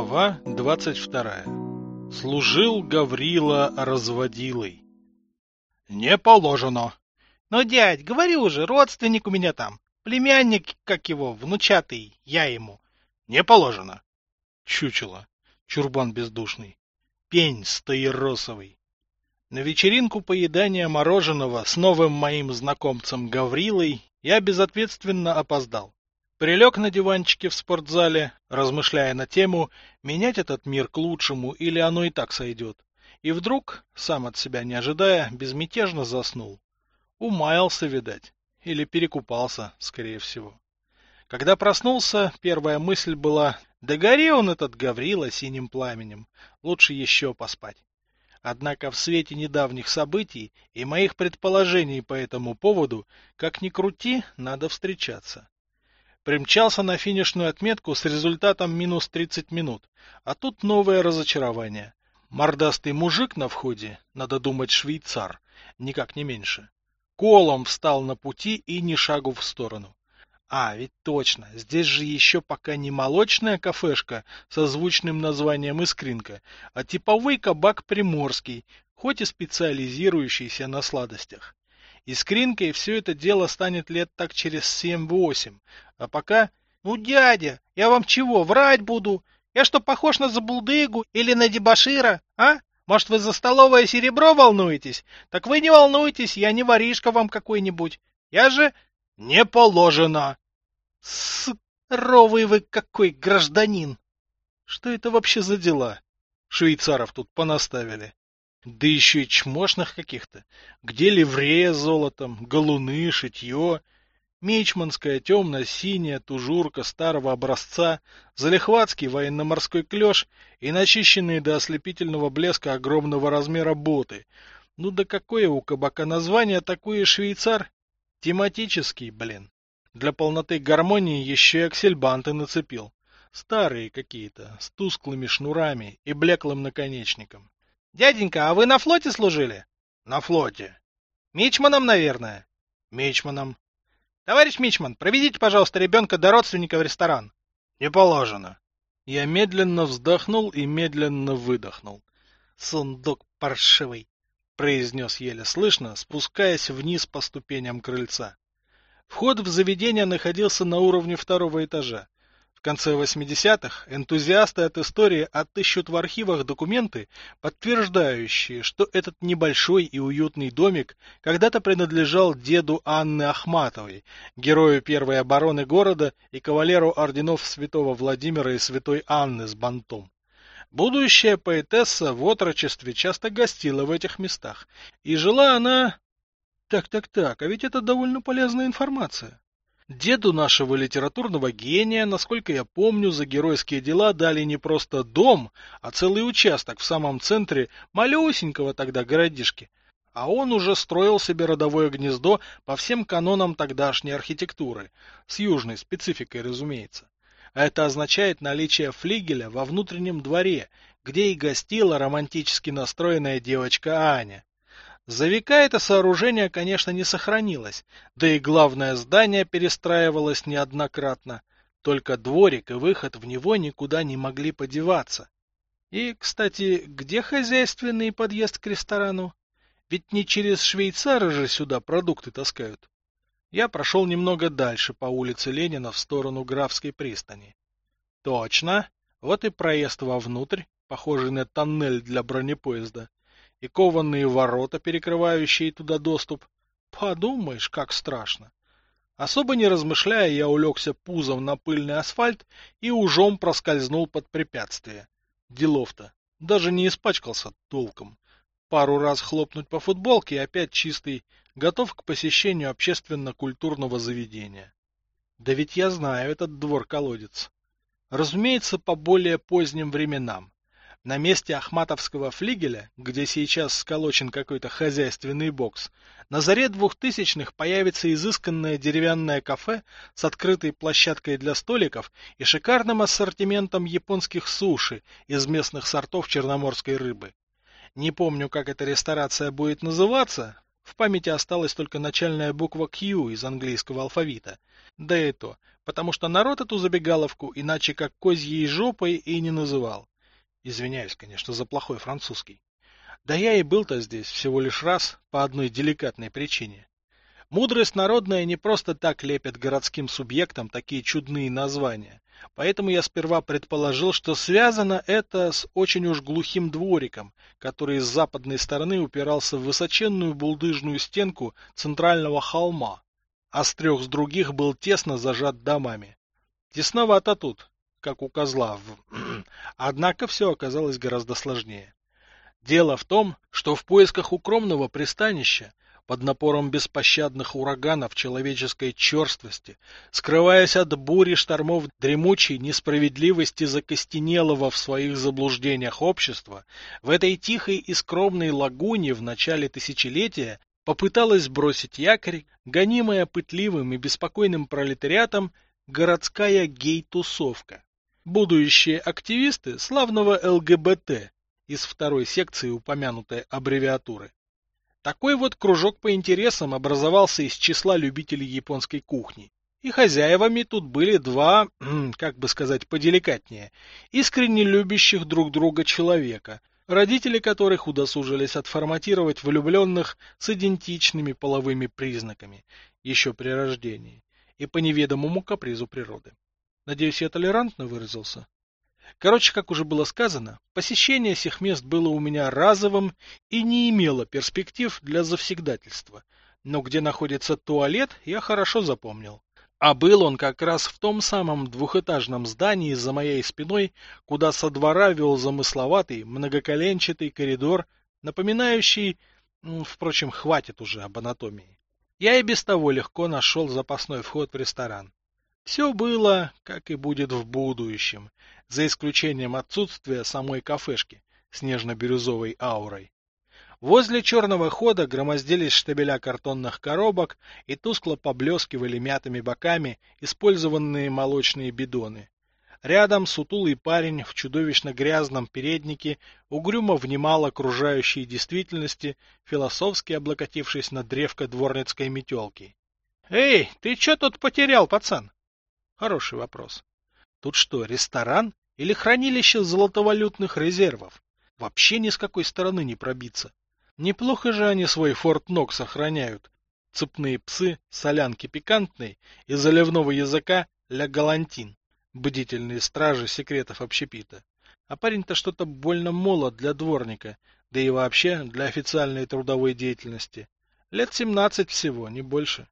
Глава 22. Служил Гаврила разводилой. Не положено. Ну, дядь, говори уже, родственник у меня там. Племянник, как его, внучатый, я ему. Не положено. Чучело. Чурбан бездушный. Пень стаиросовый. На вечеринку поедания мороженого с новым моим знакомцем Гаврилой я безответственно опоздал. Прилег на диванчике в спортзале, размышляя на тему, менять этот мир к лучшему или оно и так сойдет. И вдруг, сам от себя не ожидая, безмятежно заснул. Умаялся, видать. Или перекупался, скорее всего. Когда проснулся, первая мысль была, да гори он этот Гаврила синим пламенем, лучше еще поспать. Однако в свете недавних событий и моих предположений по этому поводу, как ни крути, надо встречаться. Примчался на финишную отметку с результатом минус 30 минут, а тут новое разочарование. Мордастый мужик на входе, надо думать швейцар, никак не меньше. Колом встал на пути и ни шагу в сторону. А, ведь точно, здесь же еще пока не молочная кафешка со звучным названием «Искринка», а типовой кабак приморский, хоть и специализирующийся на сладостях. Искринкой все это дело станет лет так через семь-восемь. А пока... Ну, дядя, я вам чего, врать буду? Я что, похож на забулдыгу или на дебашира, а? Может, вы за столовое серебро волнуетесь? Так вы не волнуйтесь, я не воришка вам какой-нибудь. Я же... Не положено. Сровый вы какой гражданин. Что это вообще за дела? Швейцаров тут понаставили. Да еще и чмошных каких-то. Где ливрея с золотом, галуны, шитье, мичманская темно-синяя тужурка старого образца, залихватский военно-морской клеш и начищенные до ослепительного блеска огромного размера боты. Ну да какое у кабака название, такой и швейцар? Тематический, блин. Для полноты гармонии еще и аксельбанты нацепил. Старые какие-то, с тусклыми шнурами и блеклым наконечником. Дяденька, а вы на флоте служили? На флоте. Мичманом, наверное? Мичманом. Товарищ Мичман, проведите, пожалуйста, ребенка до родственника в ресторан. Не положено. Я медленно вздохнул и медленно выдохнул. Сундук паршивый, произнес еле слышно, спускаясь вниз по ступеням крыльца. Вход в заведение находился на уровне второго этажа. В конце 80-х энтузиасты от истории отыщут в архивах документы, подтверждающие, что этот небольшой и уютный домик когда-то принадлежал деду Анны Ахматовой, герою первой обороны города и кавалеру орденов святого Владимира и святой Анны с бантом. Будущая поэтесса в отрочестве часто гостила в этих местах, и жила она... Так-так-так, а ведь это довольно полезная информация. Деду нашего литературного гения, насколько я помню, за геройские дела дали не просто дом, а целый участок в самом центре малюсенького тогда городишки. А он уже строил себе родовое гнездо по всем канонам тогдашней архитектуры, с южной спецификой, разумеется. А это означает наличие флигеля во внутреннем дворе, где и гостила романтически настроенная девочка Аня. За века это сооружение, конечно, не сохранилось, да и главное здание перестраивалось неоднократно, только дворик и выход в него никуда не могли подеваться. И, кстати, где хозяйственный подъезд к ресторану? Ведь не через швейцары же сюда продукты таскают. Я прошел немного дальше по улице Ленина в сторону Графской пристани. Точно, вот и проезд вовнутрь, похожий на тоннель для бронепоезда и кованные ворота, перекрывающие туда доступ. Подумаешь, как страшно. Особо не размышляя, я улегся пузом на пыльный асфальт и ужом проскользнул под препятствие. Делов-то. Даже не испачкался толком. Пару раз хлопнуть по футболке и опять чистый, готов к посещению общественно-культурного заведения. Да ведь я знаю этот двор-колодец. Разумеется, по более поздним временам. На месте Ахматовского флигеля, где сейчас сколочен какой-то хозяйственный бокс, на заре двухтысячных появится изысканное деревянное кафе с открытой площадкой для столиков и шикарным ассортиментом японских суши из местных сортов черноморской рыбы. Не помню, как эта ресторация будет называться, в памяти осталась только начальная буква Q из английского алфавита. Да и то, потому что народ эту забегаловку иначе как козьей жопой и не называл. Извиняюсь, конечно, за плохой французский. Да я и был-то здесь всего лишь раз по одной деликатной причине. Мудрость народная не просто так лепит городским субъектам такие чудные названия. Поэтому я сперва предположил, что связано это с очень уж глухим двориком, который с западной стороны упирался в высоченную булдыжную стенку центрального холма, а с трех с других был тесно зажат домами. Тесновато тут, как у козла. Однако все оказалось гораздо сложнее. Дело в том, что в поисках укромного пристанища под напором беспощадных ураганов человеческой черствости, скрываясь от бури штормов дремучей несправедливости закостенелого в своих заблуждениях общества, в этой тихой и скромной лагуне в начале тысячелетия попыталась бросить якорь, гонимая пытливым и беспокойным пролетариатом, городская гей-тусовка. Будущие активисты славного ЛГБТ из второй секции упомянутой аббревиатуры. Такой вот кружок по интересам образовался из числа любителей японской кухни. И хозяевами тут были два, как бы сказать поделикатнее, искренне любящих друг друга человека, родители которых удосужились отформатировать влюбленных с идентичными половыми признаками еще при рождении и по неведомому капризу природы. Надеюсь, я толерантно выразился? Короче, как уже было сказано, посещение всех мест было у меня разовым и не имело перспектив для завсегдательства. Но где находится туалет, я хорошо запомнил. А был он как раз в том самом двухэтажном здании за моей спиной, куда со двора вел замысловатый, многоколенчатый коридор, напоминающий... Впрочем, хватит уже об анатомии. Я и без того легко нашел запасной вход в ресторан. Все было, как и будет в будущем, за исключением отсутствия самой кафешки с нежно-бирюзовой аурой. Возле черного хода громоздились штабеля картонных коробок и тускло поблескивали мятыми боками использованные молочные бидоны. Рядом сутулый парень в чудовищно грязном переднике угрюмо внимал окружающей действительности, философски облокотившись на древко дворницкой метелки. — Эй, ты что тут потерял, пацан? Хороший вопрос. Тут что, ресторан или хранилище золотовалютных резервов? Вообще ни с какой стороны не пробиться. Неплохо же они свой Форт Нокс сохраняют. Цепные псы, солянки пикантные и заливного языка ля галантин. Бдительные стражи секретов общепита. А парень-то что-то больно молод для дворника, да и вообще для официальной трудовой деятельности. Лет семнадцать всего, не больше.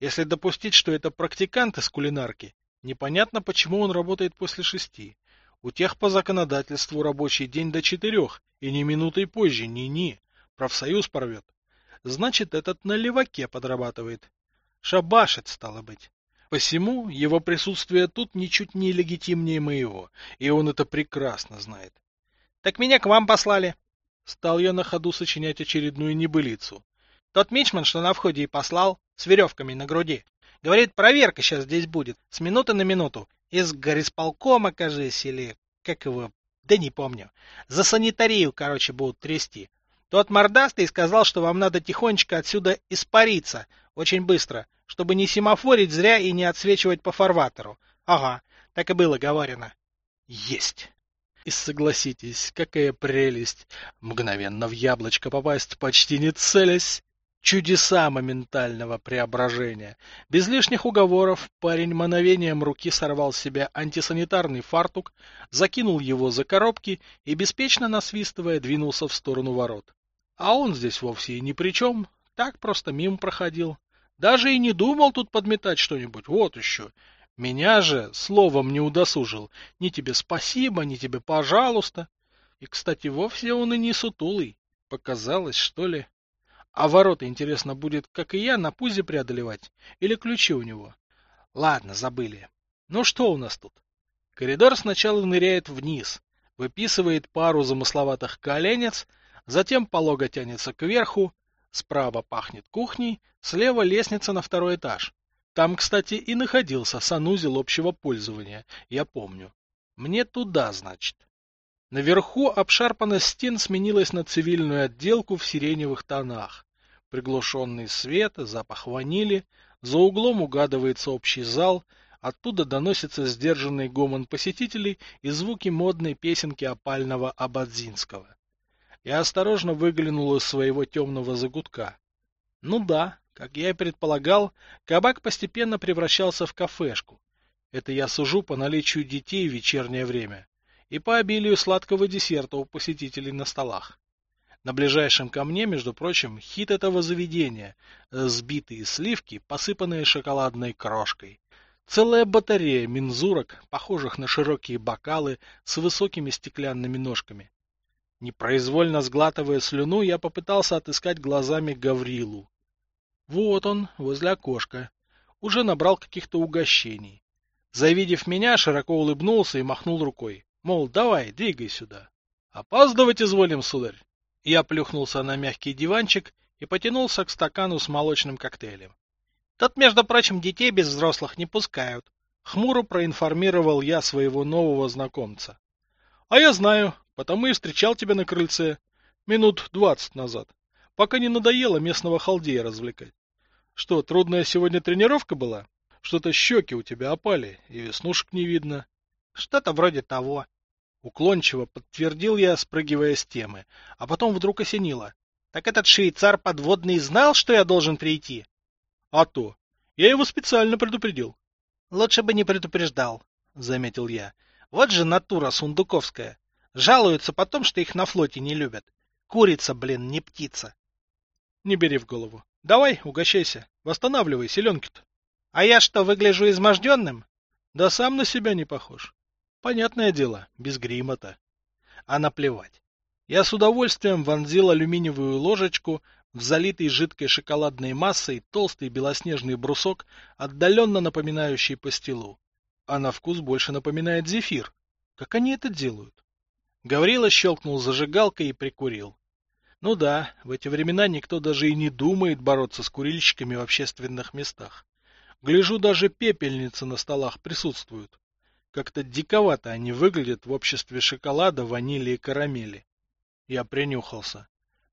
Если допустить, что это практикант из кулинарки, непонятно, почему он работает после шести. У тех по законодательству рабочий день до четырех, и ни минутой позже, ни-ни. Профсоюз порвет. Значит, этот на леваке подрабатывает. Шабашит, стало быть. Посему его присутствие тут ничуть не легитимнее моего, и он это прекрасно знает. — Так меня к вам послали. Стал я на ходу сочинять очередную небылицу. Тот мичман, что на входе и послал, с веревками на груди. Говорит, проверка сейчас здесь будет, с минуты на минуту. Из горисполкома, кажись, или как его, да не помню. За санитарию, короче, будут трясти. Тот мордастый сказал, что вам надо тихонечко отсюда испариться, очень быстро, чтобы не семафорить зря и не отсвечивать по фарватеру. Ага, так и было говорено. Есть. И согласитесь, какая прелесть мгновенно в яблочко попасть, почти не целясь. Чудеса моментального преображения. Без лишних уговоров парень мановением руки сорвал с себя антисанитарный фартук, закинул его за коробки и, беспечно насвистывая, двинулся в сторону ворот. А он здесь вовсе и ни при чем, так просто мимо проходил. Даже и не думал тут подметать что-нибудь, вот еще. Меня же словом не удосужил. Ни тебе спасибо, ни тебе пожалуйста. И, кстати, вовсе он и не сутулый. Показалось, что ли? А ворота, интересно, будет, как и я, на пузе преодолевать? Или ключи у него? Ладно, забыли. Ну что у нас тут? Коридор сначала ныряет вниз, выписывает пару замысловатых коленец, затем полого тянется кверху, справа пахнет кухней, слева лестница на второй этаж. Там, кстати, и находился санузел общего пользования, я помню. Мне туда, значит. Наверху обшарпанность стен сменилась на цивильную отделку в сиреневых тонах. Приглушенный свет, запах ванили, за углом угадывается общий зал, Оттуда доносится сдержанный гомон посетителей и звуки модной песенки опального Абадзинского. Я осторожно выглянул из своего темного загутка. Ну да, как я и предполагал, кабак постепенно превращался в кафешку. Это я сужу по наличию детей в вечернее время и по обилию сладкого десерта у посетителей на столах. На ближайшем ко мне, между прочим, хит этого заведения – сбитые сливки, посыпанные шоколадной крошкой. Целая батарея мензурок, похожих на широкие бокалы с высокими стеклянными ножками. Непроизвольно сглатывая слюну, я попытался отыскать глазами Гаврилу. Вот он, возле окошка. Уже набрал каких-то угощений. Завидев меня, широко улыбнулся и махнул рукой. Мол, давай, двигай сюда. Опаздывать изволим, сударь. Я плюхнулся на мягкий диванчик и потянулся к стакану с молочным коктейлем. Тут, между прочим, детей без взрослых не пускают. Хмуро проинформировал я своего нового знакомца. А я знаю, потому и встречал тебя на крыльце минут двадцать назад, пока не надоело местного халдея развлекать. Что, трудная сегодня тренировка была? Что-то щеки у тебя опали, и веснушек не видно. Что-то вроде того. Уклончиво подтвердил я, спрыгивая с темы, а потом вдруг осенило. Так этот швейцар подводный знал, что я должен прийти? А то. Я его специально предупредил. Лучше бы не предупреждал, заметил я. Вот же натура сундуковская. Жалуются потом, что их на флоте не любят. Курица, блин, не птица. Не бери в голову. Давай, угощайся. Восстанавливай селенки-то. А я что, выгляжу изможденным? Да сам на себя не похож. Понятное дело, без грима-то. А наплевать. Я с удовольствием вонзил алюминиевую ложечку в залитый жидкой шоколадной массой толстый белоснежный брусок, отдаленно напоминающий пастилу. А на вкус больше напоминает зефир. Как они это делают? Гаврила щелкнул зажигалкой и прикурил. Ну да, в эти времена никто даже и не думает бороться с курильщиками в общественных местах. Гляжу, даже пепельницы на столах присутствуют. Как-то диковато они выглядят в обществе шоколада, ванили и карамели. Я принюхался.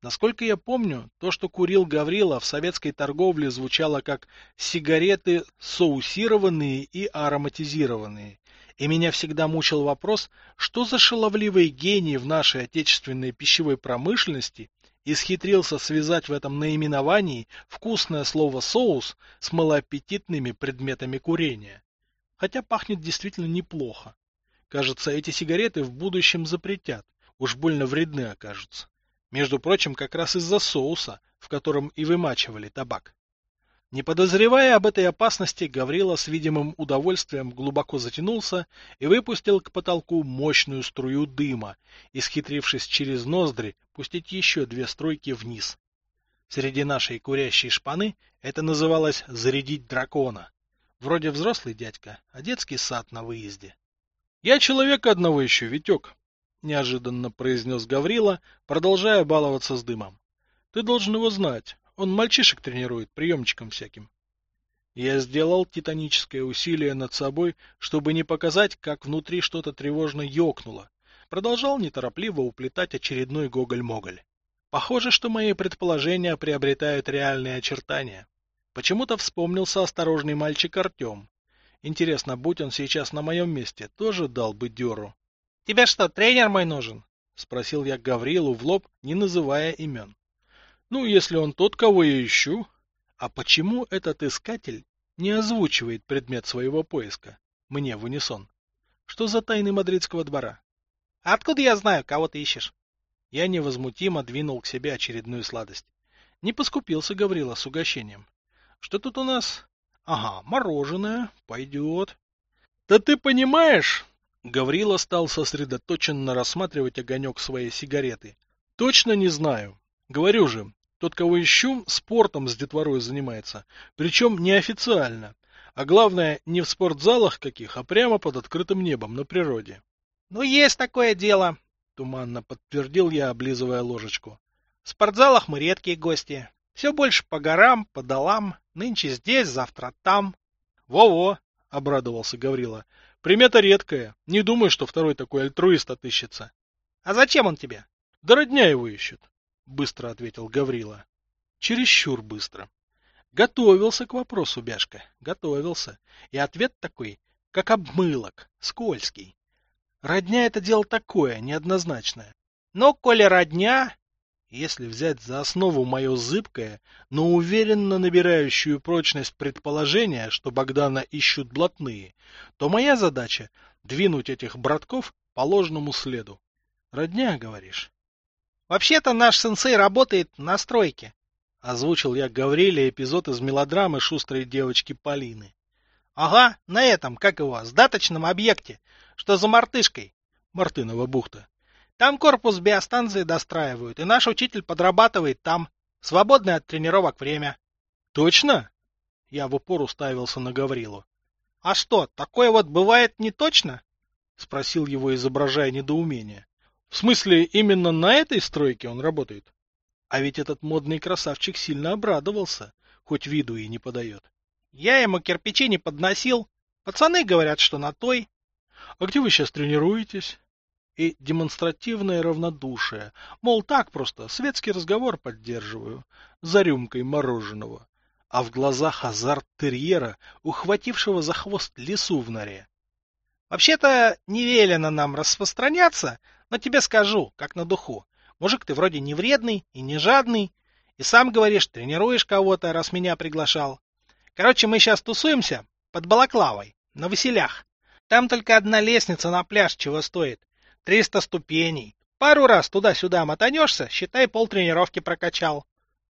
Насколько я помню, то, что курил Гаврила, в советской торговле звучало как сигареты соусированные и ароматизированные. И меня всегда мучил вопрос, что за шаловливый гений в нашей отечественной пищевой промышленности исхитрился связать в этом наименовании вкусное слово «соус» с малоаппетитными предметами курения хотя пахнет действительно неплохо. Кажется, эти сигареты в будущем запретят, уж больно вредны окажутся. Между прочим, как раз из-за соуса, в котором и вымачивали табак. Не подозревая об этой опасности, Гаврила с видимым удовольствием глубоко затянулся и выпустил к потолку мощную струю дыма, исхитрившись через ноздри пустить еще две струйки вниз. Среди нашей курящей шпаны это называлось «зарядить дракона». Вроде взрослый дядька, а детский сад на выезде. — Я человека одного еще, Витек, — неожиданно произнес Гаврила, продолжая баловаться с дымом. — Ты должен его знать. Он мальчишек тренирует приемчиком всяким. Я сделал титаническое усилие над собой, чтобы не показать, как внутри что-то тревожно ёкнуло. Продолжал неторопливо уплетать очередной гоголь-моголь. Похоже, что мои предположения приобретают реальные очертания. Почему-то вспомнился осторожный мальчик Артем. Интересно, будь он сейчас на моем месте, тоже дал бы дёру. — Тебе что, тренер мой нужен? — спросил я Гаврилу в лоб, не называя имен. — Ну, если он тот, кого я ищу. А почему этот искатель не озвучивает предмет своего поиска? Мне в унисон. Что за тайны мадридского двора? — Откуда я знаю, кого ты ищешь? Я невозмутимо двинул к себе очередную сладость. Не поскупился Гаврила с угощением. Что тут у нас? Ага, мороженое. Пойдет. Да ты понимаешь... Гаврила стал сосредоточенно рассматривать огонек своей сигареты. Точно не знаю. Говорю же, тот, кого ищу, спортом с детворой занимается. Причем неофициально. А главное, не в спортзалах каких, а прямо под открытым небом на природе. — Ну, есть такое дело, — туманно подтвердил я, облизывая ложечку. — В спортзалах мы редкие гости. Все больше по горам, по долам, нынче здесь, завтра там. Во-во, обрадовался Гаврила. Примета редкая. Не думаю, что второй такой альтруист отыщется. А зачем он тебе? Да родня его ищет, быстро ответил Гаврила. Чересчур быстро. Готовился к вопросу, Бяшка, готовился. И ответ такой, как обмылок, скользкий. Родня это дело такое, неоднозначное. Но коли родня, если взять за основу мое зыбкое, но уверенно набирающую прочность предположение, что Богдана ищут блатные, то моя задача — двинуть этих братков по ложному следу. Родня, говоришь? Вообще-то наш сенсей работает на стройке. Озвучил я Гавриле эпизод из мелодрамы шустрой девочки Полины. Ага, на этом, как его, сдаточном объекте, что за мартышкой. Мартынова бухта. Там корпус биостанции достраивают, и наш учитель подрабатывает там. Свободное от тренировок время. Точно? Я в упор уставился на Гаврилу. А что, такое вот бывает не точно? Спросил его, изображая недоумение. В смысле, именно на этой стройке он работает? А ведь этот модный красавчик сильно обрадовался, хоть виду и не подает. Я ему кирпичи не подносил. Пацаны говорят, что на той. А где вы сейчас тренируетесь? И демонстративное равнодушие, мол, так просто, светский разговор поддерживаю, за рюмкой мороженого, а в глазах азарт терьера, ухватившего за хвост лису в норе. Вообще-то не велено нам распространяться, но тебе скажу, как на духу. Мужик ты вроде не вредный и не жадный, и сам говоришь, тренируешь кого-то, раз меня приглашал. Короче, мы сейчас тусуемся под Балаклавой, на выселях. Там только одна лестница на пляж чего стоит. Триста ступеней. Пару раз туда-сюда мотанешься, считай, полтренировки прокачал.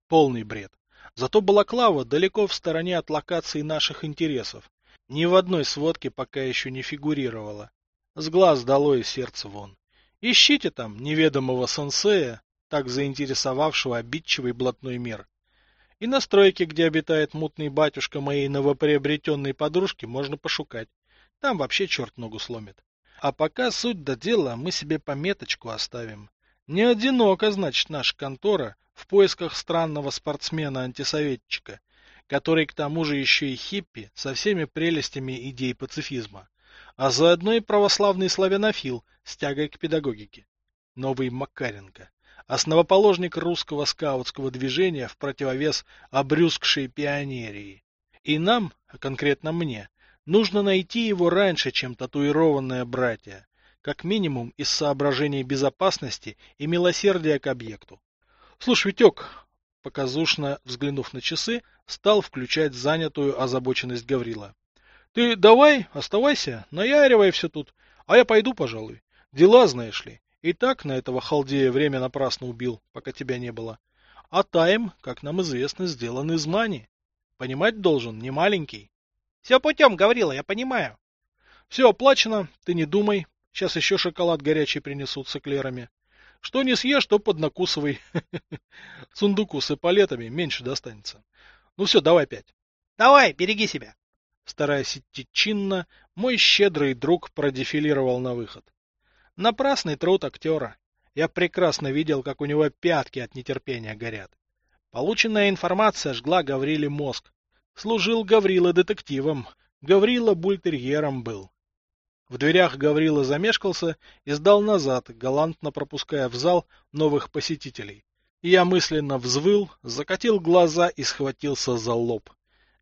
Полный бред. Зато Балаклава далеко в стороне от локации наших интересов. Ни в одной сводке пока еще не фигурировала. С глаз долой и сердце вон. Ищите там неведомого сенсея, так заинтересовавшего обидчивый блатной мир. И на стройке, где обитает мутный батюшка моей новоприобретенной подружки, можно пошукать. Там вообще черт ногу сломит. А пока суть до дела мы себе пометочку оставим. Не одиноко, значит, наша контора в поисках странного спортсмена-антисоветчика, который к тому же еще и хиппи со всеми прелестями идей пацифизма, а заодно и православный славянофил с тягой к педагогике. Новый Макаренко, основоположник русского скаутского движения в противовес обрюзгшей пионерии. И нам, а конкретно мне, Нужно найти его раньше, чем татуированное братья, как минимум из соображений безопасности и милосердия к объекту. Слушай, Витек, показушно взглянув на часы, стал включать занятую озабоченность Гаврила. Ты давай, оставайся, наяривай все тут, а я пойду, пожалуй. Дела, знаешь ли. И так на этого халдея время напрасно убил, пока тебя не было. А тайм, как нам известно, сделан из мани. Понимать должен, не маленький. Все путем, говорила, я понимаю. Все оплачено, ты не думай. Сейчас еще шоколад горячий принесут с эклерами. Что не съешь, то поднакусывай. Сундуку с эполетами меньше достанется. Ну все, давай пять. Давай, береги себя. Стараясь идти чинно, мой щедрый друг продефилировал на выход. Напрасный труд актера. Я прекрасно видел, как у него пятки от нетерпения горят. Полученная информация жгла Гавриле мозг, Служил Гаврила детективом, Гаврила бультерьером был. В дверях Гаврила замешкался и сдал назад, галантно пропуская в зал новых посетителей. Я мысленно взвыл, закатил глаза и схватился за лоб.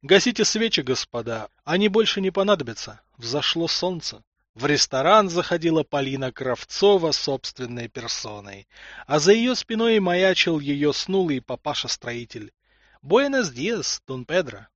Гасите свечи, господа, они больше не понадобятся. Взошло солнце. В ресторан заходила Полина Кравцова собственной персоной, а за ее спиной маячил ее снулый папаша-строитель. Буэнос диас, Дон Педро.